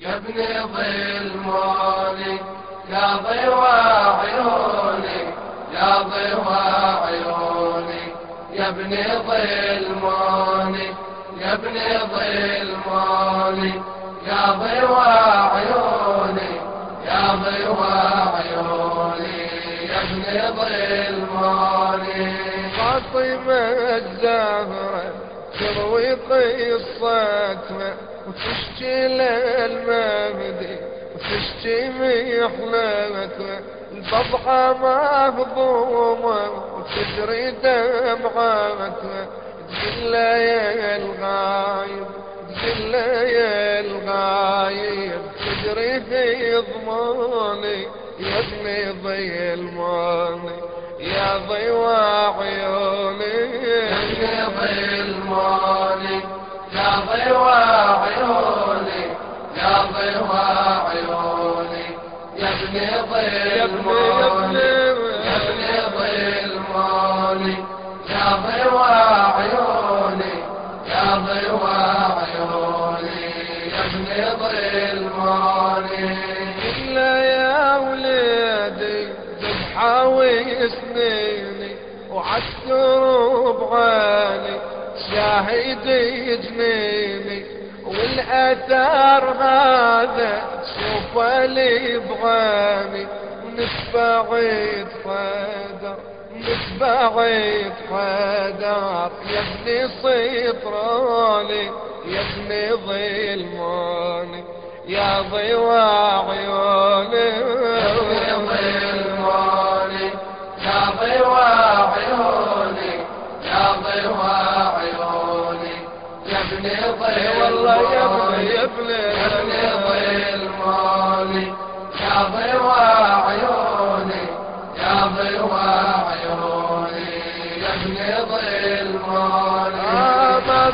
يا ابن ظلموني يا ضوى عيوني يا ضوى عيوني يا ظلموني يا ابن ظلموني يا ضوى عيوني يا ضوى عيوني يا ابن ظلموني فاطمة الزهرة تروي قصتنا. وتشكي للمهدي وتشكي محلتنا البضعة مهضومة وتجري دمعتنا تقول يا الغايب تقول يا الغايب. تجري في ضماني يا ابني ضي الماني. يا ضي عيوني يا ضي ضي عيوني يا ضي عيوني يا ابني ضي الماني يا ضي عيوني يا ضي عيوني ضي الماني إلا يا ولادي ذبحة سنيني وعالدروب عالي شاهدي جنيني والأثار هذا تشوفه لي بعيني نتبعيد حدر نتبعيد حدر يا ابني صيطراني يا ابني ظلماني يا ضوى عيوني يا ضوى عيوني يا ضوى عيوني يا ابني ظلماني ما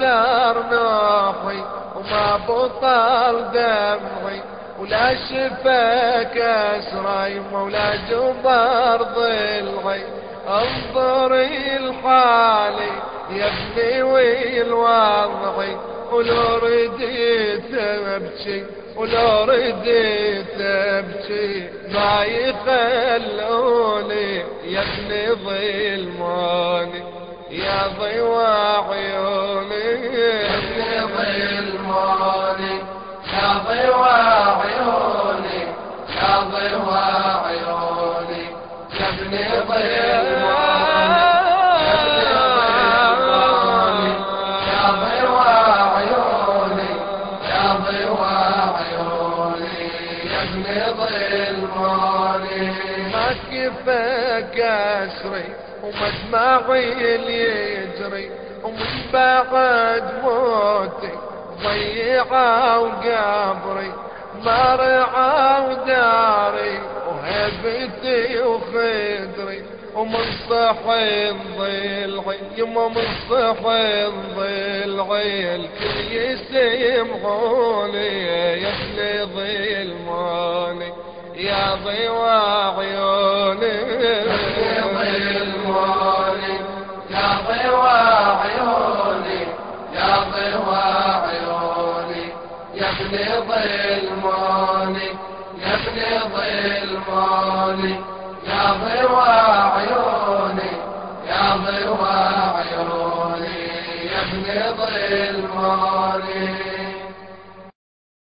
ثار نوحي وما بطل دمعي ولا شفا كسري ولا جبر ضلعي انظري لحالي يا ابني والوضعي ولو رديت ابكي ولو رديت ابكي ما يخلوني يا ابني ظلماني يا ضوى ابني ظلماني ما كفاك اسري ومدمعي اللي يجري ومن بعد موتي ضيعوا قبري مرعى داري وهبتي وخدري ومن صحي ضلعي يما من صحي ضلعي الكل يسمعوني يا ابني ظلماني يا ضوى عيوني يا ضوى عيوني يا ضوى عيوني يا ابن ظلماني يا ابن ظلماني يا عيوني يا عيوني يا ابن ظلماني